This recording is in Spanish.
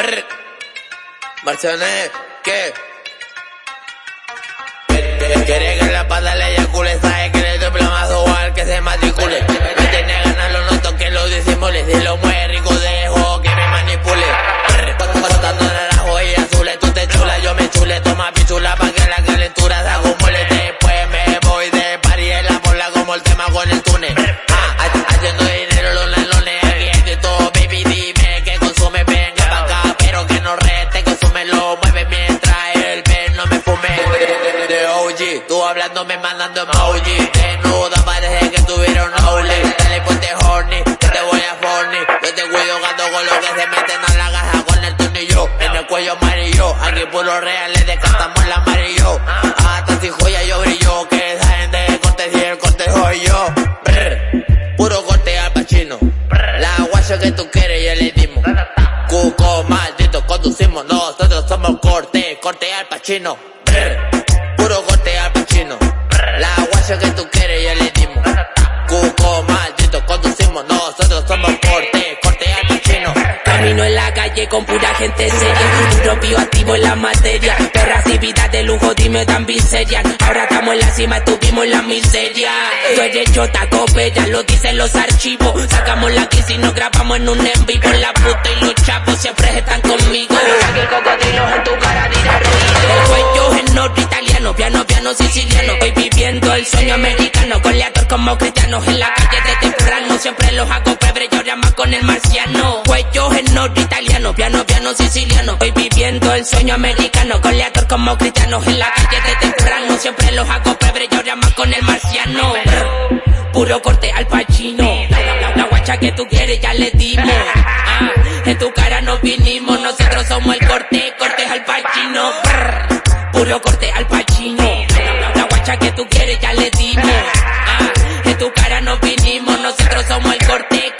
Brr. Marciané, ¿qué? Quiere que la pata le eyacule, sabe que le doble más igual que se matricule. Me tiene ganas, lo noto que lo disimule. Si lo mueve rico, dejo que me manipule. Cortando naranjo y azules, tú te chula, yo me chule. Toma pichula tú hablándome, mandando emoji, desnuda, parece que tuvieron outlet. Dale, ponte horny, que te voy a forny. Yo te cuido gato con lo que se meten a la caja con el tornillo, en el cuello amarillo. Aquí puro reales, descartamos el amarillo. Hasta si joya yo brillo, que esa gente corte si el corte soy yo. Puro corte al pachino. La guacha que tú quieres ya le dimos. Cuco maldito, conducimos, nosotros somos corte, corte al pachino. Brr, puro corte al pachino. La guacha que tú quieres ya le dimos. Cuco maldito, conducimos, nosotros somos corte, corte al pachino. Camino en la calle con pura gente seria. Propio activo en la materia. Perras y vida de lujo, dime tan seria. Ahora estamos en la cima, estuvimos en la miseria. Tú eres chota, ya lo dicen los archivos. Sacamos la crisis y nos grabamos en un en vivo. La puta y los chavos siempre están conmigo. Saque el cocodrilo en tu cara, dirá ruido. El cuello es norte italiano, piano, piano siciliano. Voy viviendo el sueño americano. Goleador como cristianos en la calle de temprano. Siempre los hago febre y ahora más con el marciano. Cuello en norte italiano, piano, piano siciliano. Voy viviendo el sueño americano. Goleador como cristianos en la calle de temprano. Siempre los hago febre y ahora más con el marciano. Puro corte al pachino. La, guacha que tú quieres ya le dimos. Ah, en tu cara nos vinimos. Nosotros somos el corte, corte al pachino. Puro corte al pachino atletismo. Ah, en tu cara nos vinimos, nosotros somos el cortex.